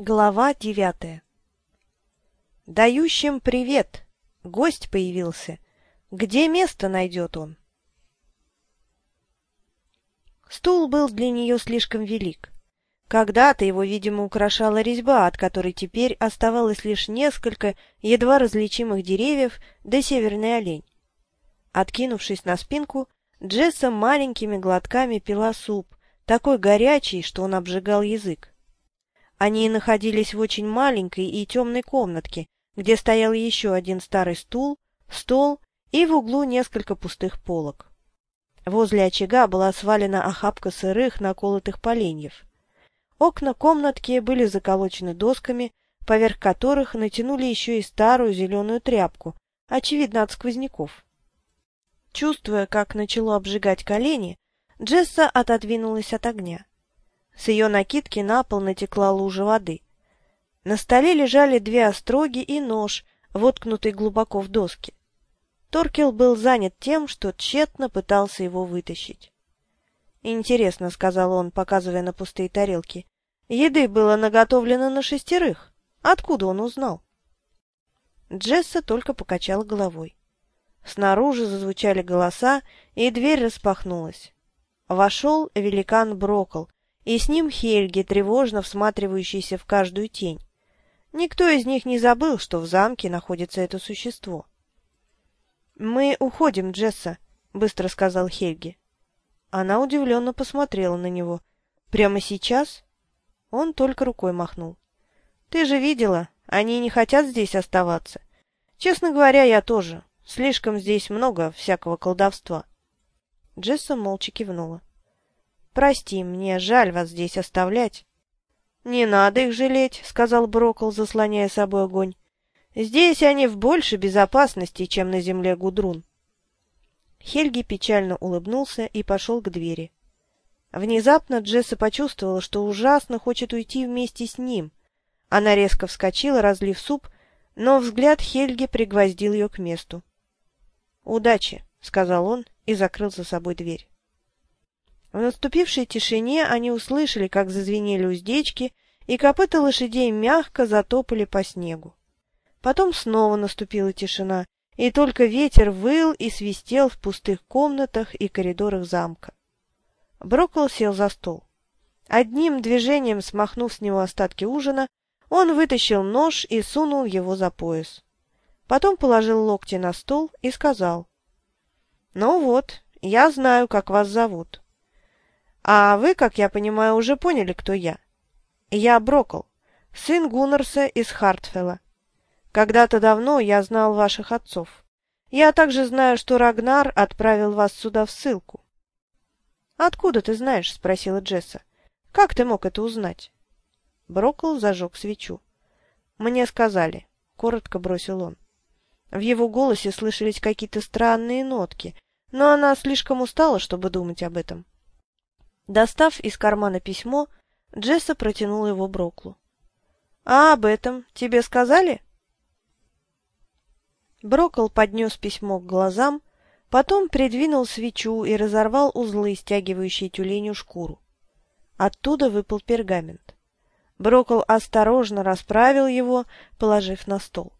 Глава девятая Дающим привет! Гость появился. Где место найдет он? Стул был для нее слишком велик. Когда-то его, видимо, украшала резьба, от которой теперь оставалось лишь несколько едва различимых деревьев да северный олень. Откинувшись на спинку, Джесса маленькими глотками пила суп, такой горячий, что он обжигал язык. Они находились в очень маленькой и темной комнатке, где стоял еще один старый стул, стол и в углу несколько пустых полок. Возле очага была свалена охапка сырых наколотых поленьев. Окна комнатки были заколочены досками, поверх которых натянули еще и старую зеленую тряпку, очевидно, от сквозняков. Чувствуя, как начало обжигать колени, Джесса отодвинулась от огня. С ее накидки на пол натекла лужа воды. На столе лежали две остроги и нож, воткнутый глубоко в доски. Торкел был занят тем, что тщетно пытался его вытащить. «Интересно», — сказал он, показывая на пустые тарелки, — «еды было наготовлено на шестерых. Откуда он узнал?» Джесса только покачала головой. Снаружи зазвучали голоса, и дверь распахнулась. Вошел великан Брокл и с ним Хельги, тревожно всматривающийся в каждую тень. Никто из них не забыл, что в замке находится это существо. «Мы уходим, Джесса», — быстро сказал Хельги. Она удивленно посмотрела на него. «Прямо сейчас?» Он только рукой махнул. «Ты же видела, они не хотят здесь оставаться. Честно говоря, я тоже. Слишком здесь много всякого колдовства». Джесса молча кивнула. Прости, мне жаль вас здесь оставлять. — Не надо их жалеть, — сказал Брокол, заслоняя собой огонь. — Здесь они в большей безопасности, чем на земле Гудрун. Хельги печально улыбнулся и пошел к двери. Внезапно Джесса почувствовала, что ужасно хочет уйти вместе с ним. Она резко вскочила, разлив суп, но взгляд Хельги пригвоздил ее к месту. «Удачи», — сказал он и закрыл за собой дверь. В наступившей тишине они услышали, как зазвенели уздечки, и копыта лошадей мягко затопали по снегу. Потом снова наступила тишина, и только ветер выл и свистел в пустых комнатах и коридорах замка. Броккол сел за стол. Одним движением, смахнув с него остатки ужина, он вытащил нож и сунул его за пояс. Потом положил локти на стол и сказал. — Ну вот, я знаю, как вас зовут. А вы, как я понимаю, уже поняли, кто я. Я Брокл, сын Гуннерса из Хартфелла. Когда-то давно я знал ваших отцов. Я также знаю, что Рагнар отправил вас сюда в ссылку. — Откуда ты знаешь? — спросила Джесса. — Как ты мог это узнать? Брокл зажег свечу. — Мне сказали, — коротко бросил он. В его голосе слышались какие-то странные нотки, но она слишком устала, чтобы думать об этом. Достав из кармана письмо, Джесса протянула его Броклу. — А об этом тебе сказали? Брокл поднес письмо к глазам, потом придвинул свечу и разорвал узлы, стягивающие тюленю шкуру. Оттуда выпал пергамент. Брокл осторожно расправил его, положив на стол.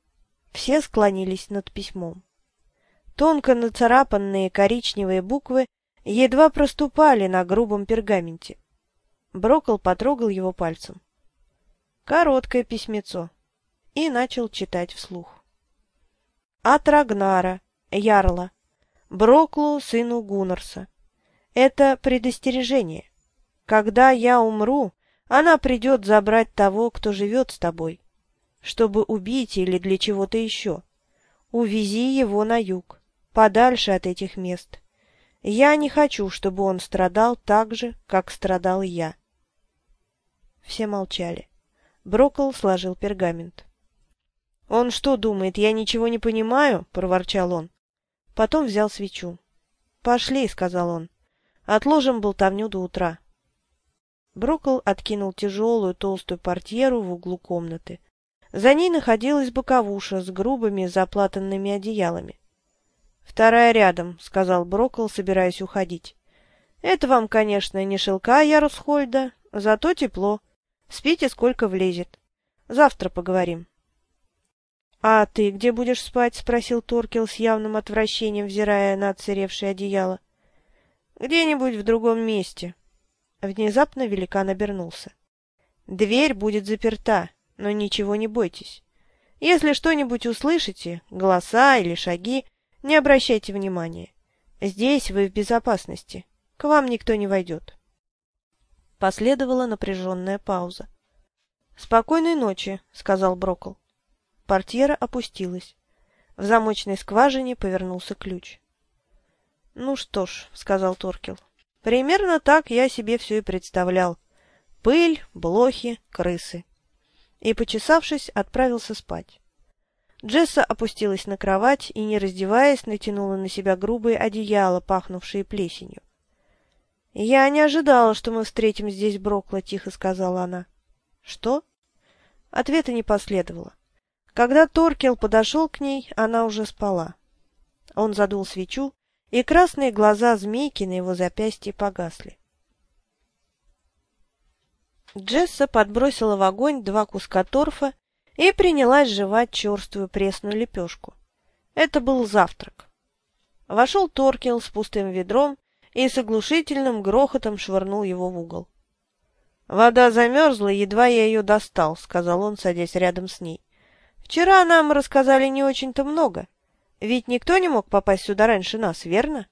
Все склонились над письмом. Тонко нацарапанные коричневые буквы едва проступали на грубом пергаменте. Брокол потрогал его пальцем. Короткое письмецо. И начал читать вслух. От Рагнара, Ярла, Броклу, сыну Гуннарса. Это предостережение. Когда я умру, она придет забрать того, кто живет с тобой, чтобы убить или для чего-то еще. Увези его на юг, подальше от этих мест. Я не хочу, чтобы он страдал так же, как страдал я. Все молчали. Брокл сложил пергамент. — Он что думает, я ничего не понимаю? — проворчал он. Потом взял свечу. — Пошли, — сказал он. — Отложим болтовню до утра. Брокл откинул тяжелую толстую портьеру в углу комнаты. За ней находилась боковуша с грубыми заплатанными одеялами. «Вторая рядом», — сказал Брокл, собираясь уходить. «Это вам, конечно, не шелка Ярусхольда, зато тепло. Спите, сколько влезет. Завтра поговорим. — А ты где будешь спать? — спросил Торкел с явным отвращением, взирая на отсыревшее одеяло. — Где-нибудь в другом месте. Внезапно великан обернулся. — Дверь будет заперта, но ничего не бойтесь. Если что-нибудь услышите, голоса или шаги, не обращайте внимания. Здесь вы в безопасности. К вам никто не войдет. Последовала напряженная пауза. «Спокойной ночи», — сказал Брокл. Портьера опустилась. В замочной скважине повернулся ключ. «Ну что ж», — сказал Торкел, — «примерно так я себе все и представлял. Пыль, блохи, крысы». И, почесавшись, отправился спать. Джесса опустилась на кровать и, не раздеваясь, натянула на себя грубые одеяла, пахнувшие плесенью. «Я не ожидала, что мы встретим здесь Брокла», — тихо сказала она. «Что?» Ответа не последовало. Когда Торкел подошел к ней, она уже спала. Он задул свечу, и красные глаза змейки на его запястье погасли. Джесса подбросила в огонь два куска торфа и принялась жевать черствую пресную лепешку. Это был завтрак. Вошел Торкел с пустым ведром и с оглушительным грохотом швырнул его в угол. «Вода замерзла, едва я ее достал», — сказал он, садясь рядом с ней. «Вчера нам рассказали не очень-то много. Ведь никто не мог попасть сюда раньше нас, верно?»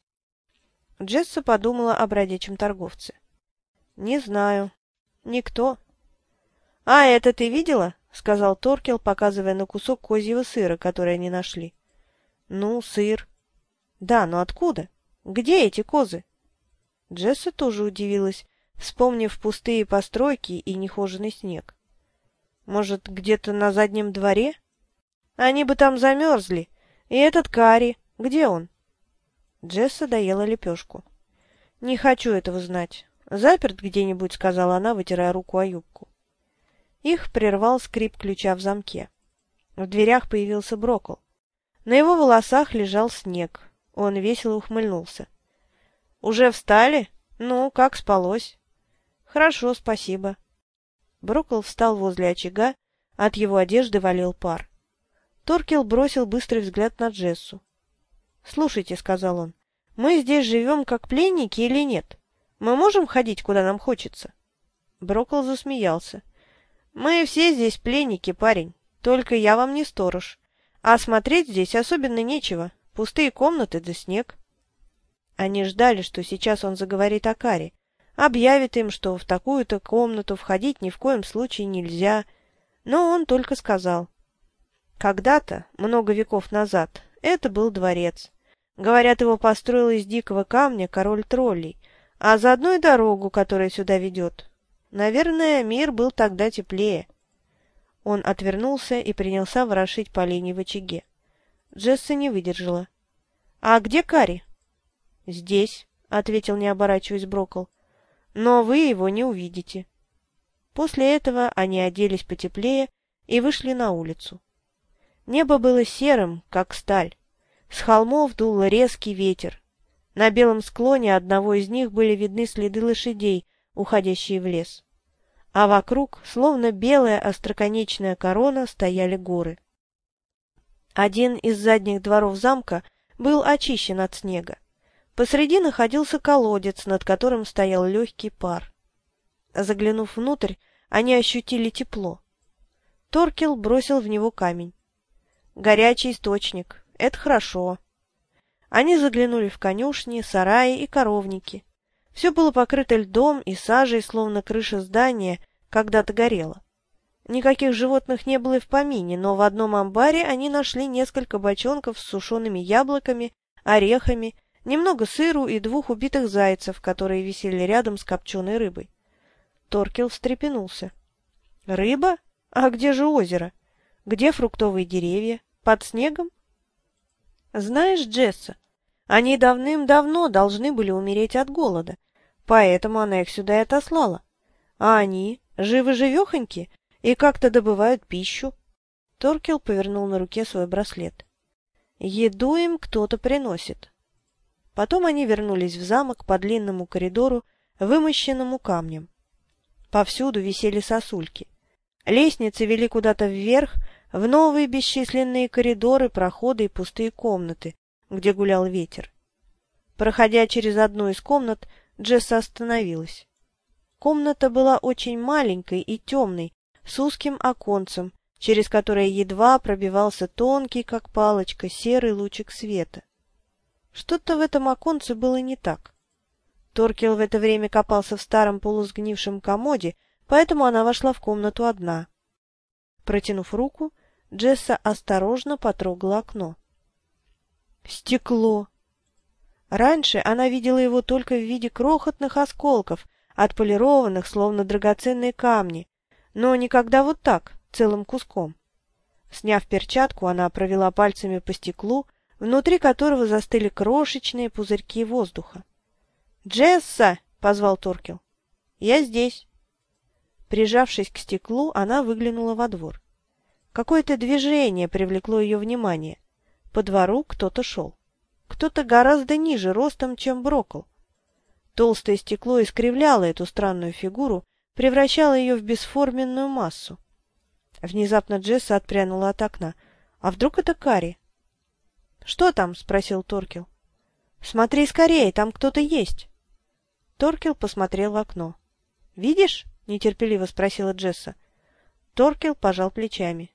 Джесса подумала о бродячем торговце. «Не знаю. Никто». «А это ты видела?» — сказал Торкел, показывая на кусок козьего сыра, который они нашли. «Ну, сыр». «Да, но откуда? Где эти козы?» Джесса тоже удивилась, вспомнив пустые постройки и нехоженный снег. Может, где-то на заднем дворе? Они бы там замерзли. И этот Кари, где он? Джесса доела лепешку. Не хочу этого знать. Заперт где-нибудь, сказала она, вытирая руку о юбку. Их прервал скрип ключа в замке. В дверях появился Брокл. На его волосах лежал снег. Он весело ухмыльнулся. «Уже встали? Ну, как спалось?» «Хорошо, спасибо». Брокл встал возле очага, от его одежды валил пар. Торкел бросил быстрый взгляд на Джессу. «Слушайте», — сказал он, — «мы здесь живем как пленники или нет? Мы можем ходить, куда нам хочется?» Брокл засмеялся. «Мы все здесь пленники, парень, только я вам не сторож. А смотреть здесь особенно нечего, пустые комнаты да снег». Они ждали, что сейчас он заговорит о Каре, объявит им, что в такую-то комнату входить ни в коем случае нельзя, но он только сказал. Когда-то, много веков назад, это был дворец. Говорят, его построил из дикого камня король троллей, а заодно и дорогу, которая сюда ведет. Наверное, мир был тогда теплее. Он отвернулся и принялся ворошить поленья в очаге. Джесса не выдержала. — А где Кари? «Здесь», — ответил, не оборачиваясь Брокл. «Но вы его не увидите». После этого они оделись потеплее и вышли на улицу. Небо было серым, как сталь. С холмов дул резкий ветер. На белом склоне одного из них были видны следы лошадей, уходящие в лес. А вокруг, словно белая остроконечная корона, стояли горы. Один из задних дворов замка был очищен от снега. Посреди находился колодец, над которым стоял легкий пар. Заглянув внутрь, они ощутили тепло. Торкел бросил в него камень. Горячий источник. Это хорошо. Они заглянули в конюшни, сараи и коровники. Все было покрыто льдом и сажей, словно крыша здания когда-то горела. Никаких животных не было и в помине, но в одном амбаре они нашли несколько бочонков с сушеными яблоками, орехами немного сыру и двух убитых зайцев, которые висели рядом с копченой рыбой. Торкел встрепенулся. «Рыба? А где же озеро? Где фруктовые деревья? Под снегом?» «Знаешь, Джесса, они давным-давно должны были умереть от голода, поэтому она их сюда и отослала. А они живы-живехоньки и как-то добывают пищу». Торкел повернул на руке свой браслет. «Еду им кто-то приносит. Потом они вернулись в замок по длинному коридору, вымощенному камнем. Повсюду висели сосульки. Лестницы вели куда-то вверх, в новые бесчисленные коридоры, проходы и пустые комнаты, где гулял ветер. Проходя через одну из комнат, Джесса остановилась. Комната была очень маленькой и темной, с узким оконцем, через которое едва пробивался тонкий, как палочка, серый лучик света. Что-то в этом оконце было не так. Торкел в это время копался в старом полусгнившем комоде, поэтому она вошла в комнату одна. Протянув руку, Джесса осторожно потрогала окно. Стекло! Раньше она видела его только в виде крохотных осколков, отполированных, словно драгоценные камни, но никогда вот так, целым куском. Сняв перчатку, она провела пальцами по стеклу, внутри которого застыли крошечные пузырьки воздуха. «Джесса!» — позвал Торкел. «Я здесь». Прижавшись к стеклу, она выглянула во двор. Какое-то движение привлекло ее внимание. По двору кто-то шел. Кто-то гораздо ниже ростом, чем Брокл. Толстое стекло искривляло эту странную фигуру, превращало ее в бесформенную массу. Внезапно Джесса отпрянула от окна. «А вдруг это Кари?» «Что там?» — спросил Торкел. «Смотри скорее, там кто-то есть». Торкел посмотрел в окно. «Видишь?» — нетерпеливо спросила Джесса. Торкел пожал плечами.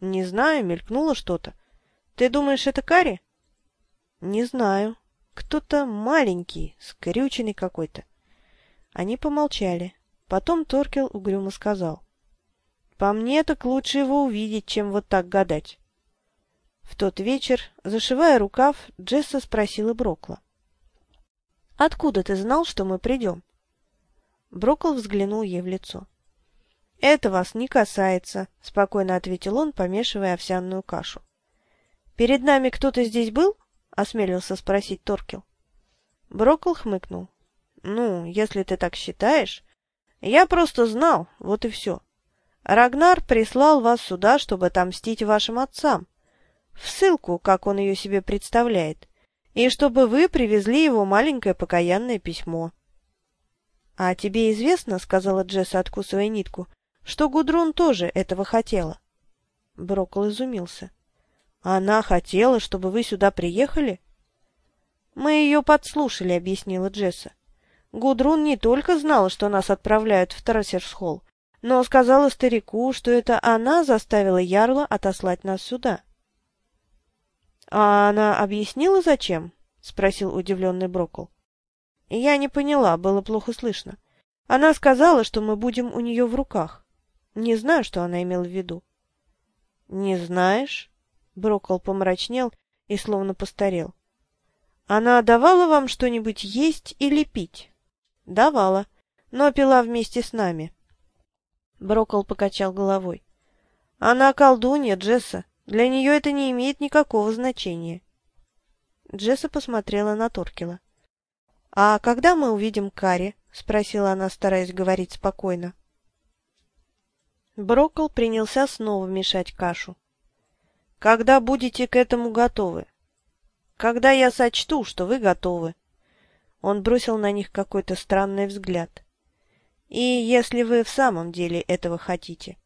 «Не знаю, мелькнуло что-то. Ты думаешь, это Кари?» «Не знаю. Кто-то маленький, скрюченный какой-то». Они помолчали. Потом Торкел угрюмо сказал. «По мне так лучше его увидеть, чем вот так гадать». В тот вечер, зашивая рукав, Джесса спросила Брокла. «Откуда ты знал, что мы придем?» Брокл взглянул ей в лицо. «Это вас не касается», — спокойно ответил он, помешивая овсяную кашу. «Перед нами кто-то здесь был?» — осмелился спросить Торкел. Брокл хмыкнул. «Ну, если ты так считаешь, я просто знал, вот и все. Рагнар прислал вас сюда, чтобы отомстить вашим отцам. В ссылку, как он ее себе представляет. И чтобы вы привезли его маленькое покаянное письмо. — А тебе известно, — сказала Джесса, откусывая нитку, — что Гудрун тоже этого хотела. Брокл изумился. — Она хотела, чтобы вы сюда приехали? — Мы ее подслушали, — объяснила Джесса. Гудрун не только знала, что нас отправляют в Трассерсхолл, но сказала старику, что это она заставила Ярла отослать нас сюда. — А она объяснила, зачем? — спросил удивленный Брокл. — Я не поняла, было плохо слышно. Она сказала, что мы будем у нее в руках. Не знаю, что она имела в виду. — Не знаешь? — Брокл помрачнел и словно постарел. — Она давала вам что-нибудь есть или пить? Давала, но пила вместе с нами. Брокол покачал головой. Она колдунья, Джесса. Для нее это не имеет никакого значения. Джесса посмотрела на Торкела. — А когда мы увидим Кари? — спросила она, стараясь говорить спокойно. Брокол принялся снова мешать кашу. — Когда будете к этому готовы? — Когда я сочту, что вы готовы. Он бросил на них какой-то странный взгляд. «И если вы в самом деле этого хотите».